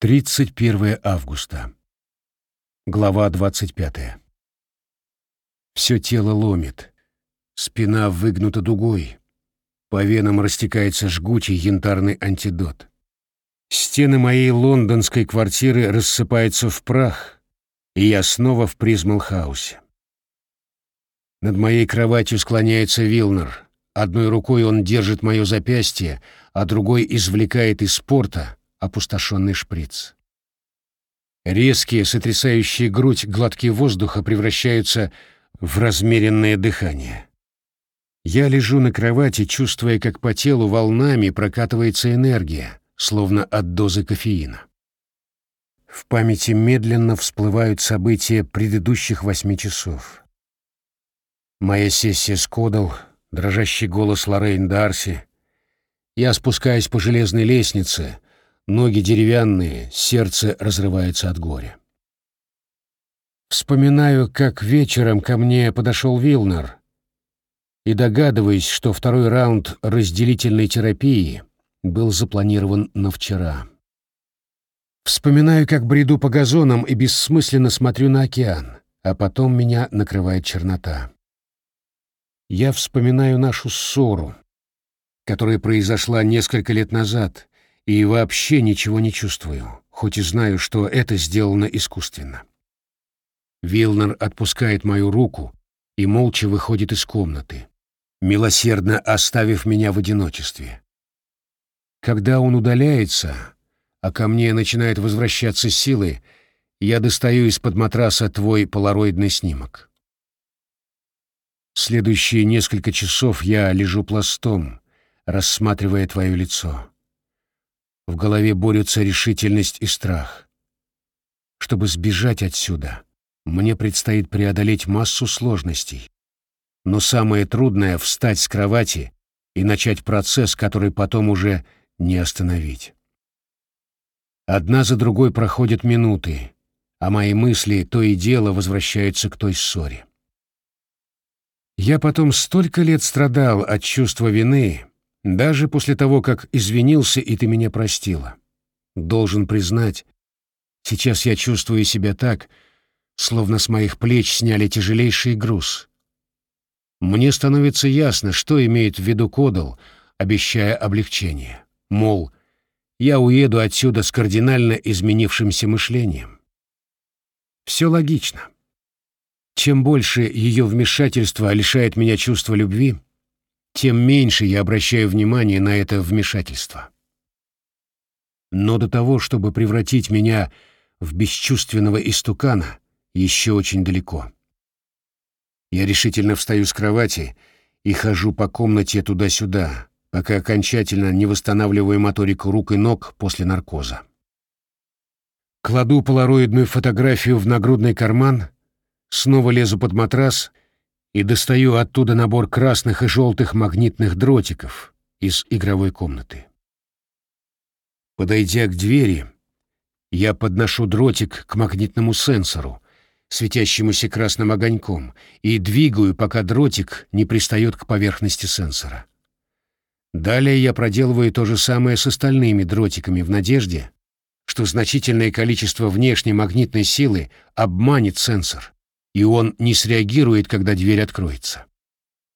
31 августа. Глава 25. Все тело ломит. Спина выгнута дугой. По венам растекается жгучий янтарный антидот. Стены моей лондонской квартиры рассыпаются в прах, и я снова в призмал-хаусе. Над моей кроватью склоняется Вилнер. Одной рукой он держит мое запястье, а другой извлекает из порта опустошенный шприц. Резкие, сотрясающие грудь глотки воздуха превращаются в размеренное дыхание. Я лежу на кровати, чувствуя, как по телу волнами прокатывается энергия, словно от дозы кофеина. В памяти медленно всплывают события предыдущих восьми часов. Моя сессия с Кодал, дрожащий голос Лоррейн Дарси. Я спускаюсь по железной лестнице, ноги деревянные, сердце разрывается от горя. Вспоминаю, как вечером ко мне подошел Вилнер, и догадываюсь, что второй раунд разделительной терапии был запланирован на вчера. Вспоминаю, как бреду по газонам и бессмысленно смотрю на океан, а потом меня накрывает чернота. Я вспоминаю нашу ссору, которая произошла несколько лет назад, и вообще ничего не чувствую, хоть и знаю, что это сделано искусственно. Вилнер отпускает мою руку и молча выходит из комнаты, милосердно оставив меня в одиночестве. Когда он удаляется, а ко мне начинают возвращаться силы, я достаю из-под матраса твой полароидный снимок. Следующие несколько часов я лежу пластом, рассматривая твое лицо. В голове борются решительность и страх. Чтобы сбежать отсюда, мне предстоит преодолеть массу сложностей. Но самое трудное — встать с кровати и начать процесс, который потом уже не остановить. Одна за другой проходят минуты, а мои мысли то и дело возвращаются к той ссоре. Я потом столько лет страдал от чувства вины, даже после того, как извинился и ты меня простила. Должен признать, сейчас я чувствую себя так, словно с моих плеч сняли тяжелейший груз. Мне становится ясно, что имеет в виду Кодал, обещая облегчение. Мол, я уеду отсюда с кардинально изменившимся мышлением. Все логично. Чем больше ее вмешательства лишает меня чувства любви, тем меньше я обращаю внимание на это вмешательство. Но до того, чтобы превратить меня в бесчувственного истукана, еще очень далеко. Я решительно встаю с кровати и хожу по комнате туда-сюда, пока окончательно не восстанавливаю моторику рук и ног после наркоза. Кладу полароидную фотографию в нагрудный карман, снова лезу под матрас и достаю оттуда набор красных и желтых магнитных дротиков из игровой комнаты. Подойдя к двери, я подношу дротик к магнитному сенсору, светящемуся красным огоньком, и двигаю, пока дротик не пристает к поверхности сенсора. Далее я проделываю то же самое с остальными дротиками в надежде, что значительное количество внешней магнитной силы обманет сенсор, и он не среагирует, когда дверь откроется.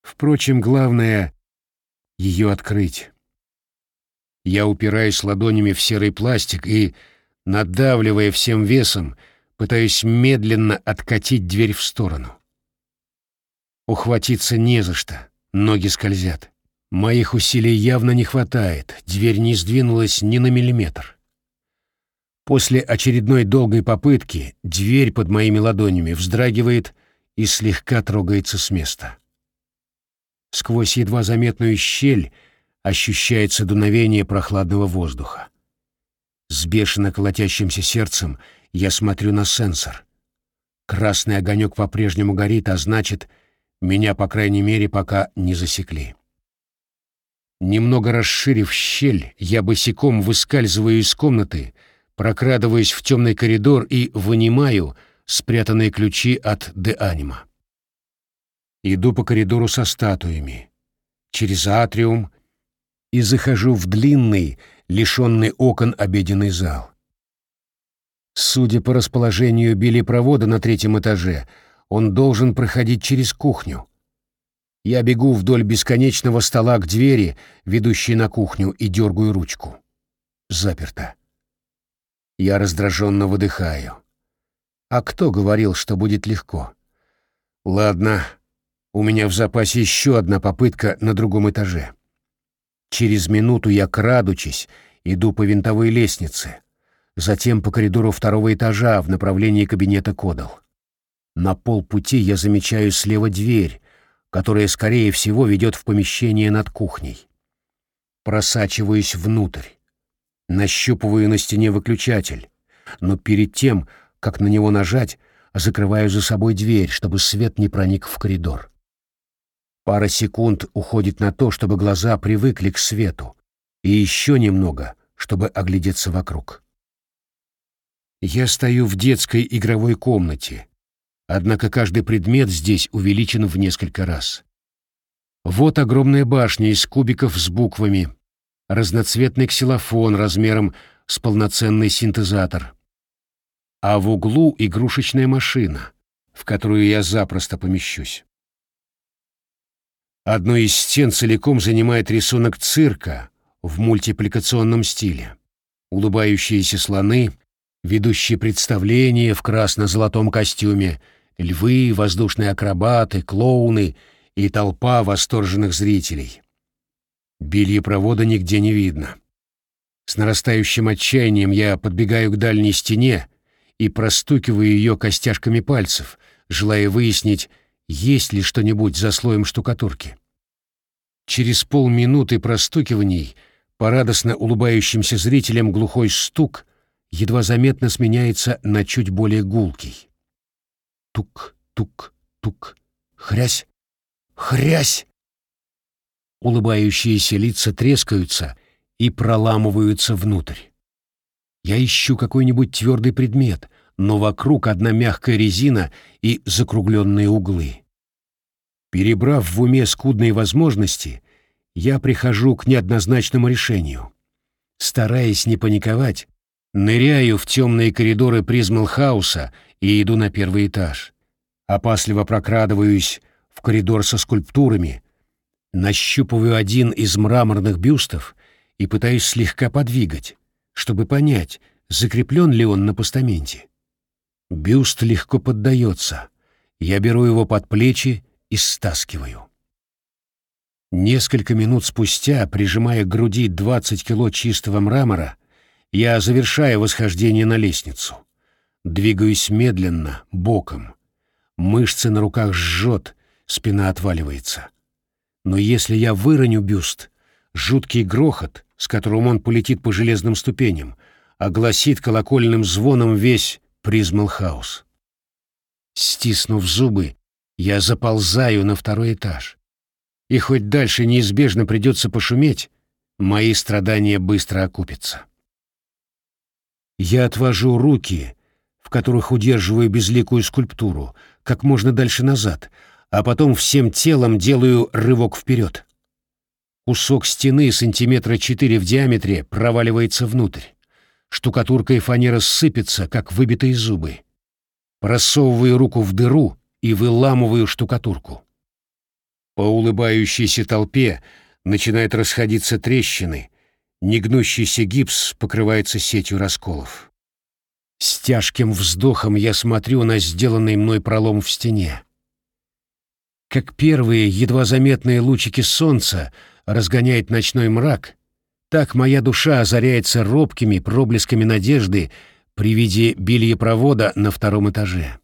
Впрочем, главное — ее открыть. Я упираюсь ладонями в серый пластик и, надавливая всем весом, пытаюсь медленно откатить дверь в сторону. Ухватиться не за что, ноги скользят. Моих усилий явно не хватает, дверь не сдвинулась ни на миллиметр. После очередной долгой попытки дверь под моими ладонями вздрагивает и слегка трогается с места. Сквозь едва заметную щель ощущается дуновение прохладного воздуха. С бешено колотящимся сердцем я смотрю на сенсор. Красный огонек по-прежнему горит, а значит, меня, по крайней мере, пока не засекли. Немного расширив щель, я босиком выскальзываю из комнаты, прокрадываюсь в темный коридор и вынимаю спрятанные ключи от Де Анима. Иду по коридору со статуями, через атриум и захожу в длинный, лишенный окон обеденный зал. Судя по расположению билепровода на третьем этаже, он должен проходить через кухню. Я бегу вдоль бесконечного стола к двери, ведущей на кухню, и дергаю ручку. Заперто. Я раздраженно выдыхаю. А кто говорил, что будет легко? Ладно, у меня в запасе еще одна попытка на другом этаже. Через минуту я, крадучись, иду по винтовой лестнице, затем по коридору второго этажа в направлении кабинета Кодал. На полпути я замечаю слева дверь, которая, скорее всего, ведет в помещение над кухней. Просачиваюсь внутрь. Нащупываю на стене выключатель, но перед тем, как на него нажать, закрываю за собой дверь, чтобы свет не проник в коридор. Пара секунд уходит на то, чтобы глаза привыкли к свету, и еще немного, чтобы оглядеться вокруг. Я стою в детской игровой комнате, однако каждый предмет здесь увеличен в несколько раз. Вот огромная башня из кубиков с буквами, разноцветный ксилофон размером с полноценный синтезатор, а в углу игрушечная машина, в которую я запросто помещусь. Одной из стен целиком занимает рисунок цирка в мультипликационном стиле. Улыбающиеся слоны, ведущие представления в красно-золотом костюме, львы, воздушные акробаты, клоуны и толпа восторженных зрителей. Бельепровода нигде не видно. С нарастающим отчаянием я подбегаю к дальней стене и простукиваю ее костяшками пальцев, желая выяснить, есть ли что-нибудь за слоем штукатурки. Через полминуты простукиваний по радостно улыбающимся зрителям глухой стук едва заметно сменяется на чуть более гулкий. Тук, тук, тук, хрясь, хрясь. Улыбающиеся лица трескаются и проламываются внутрь. Я ищу какой-нибудь твердый предмет, но вокруг одна мягкая резина и закругленные углы. Перебрав в уме скудные возможности, я прихожу к неоднозначному решению. Стараясь не паниковать, ныряю в темные коридоры Призмалхауса и иду на первый этаж. Опасливо прокрадываюсь в коридор со скульптурами, нащупываю один из мраморных бюстов и пытаюсь слегка подвигать, чтобы понять, закреплен ли он на постаменте. Бюст легко поддается. Я беру его под плечи и стаскиваю. Несколько минут спустя, прижимая к груди 20 кило чистого мрамора, я завершаю восхождение на лестницу. Двигаюсь медленно, боком. Мышцы на руках жжет, спина отваливается. Но если я выроню бюст, жуткий грохот, с которым он полетит по железным ступеням, огласит колокольным звоном весь Призмалхаус. Стиснув зубы, я заползаю на второй этаж. И хоть дальше неизбежно придется пошуметь, мои страдания быстро окупятся. Я отвожу руки, в которых удерживаю безликую скульптуру, как можно дальше назад, а потом всем телом делаю рывок вперед. Кусок стены сантиметра четыре в диаметре проваливается внутрь. Штукатурка и фанера сыпятся, как выбитые зубы. Просовываю руку в дыру и выламываю штукатурку. По улыбающейся толпе начинают расходиться трещины, негнущийся гипс покрывается сетью расколов. С тяжким вздохом я смотрю на сделанный мной пролом в стене. Как первые едва заметные лучики солнца разгоняет ночной мрак, так моя душа озаряется робкими проблесками надежды при виде бельепровода на втором этаже.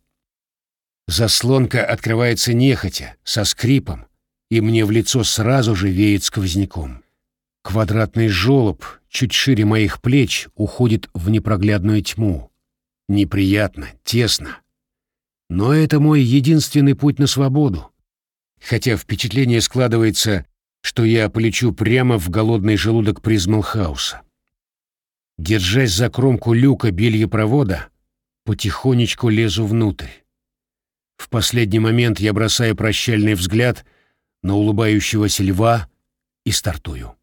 Заслонка открывается нехотя, со скрипом, и мне в лицо сразу же веет сквозняком. Квадратный желоб, чуть шире моих плеч, уходит в непроглядную тьму. Неприятно, тесно. Но это мой единственный путь на свободу. Хотя впечатление складывается, что я полечу прямо в голодный желудок Призмалхауса. Держась за кромку люка бельепровода, потихонечку лезу внутрь. В последний момент я бросаю прощальный взгляд на улыбающегося льва и стартую.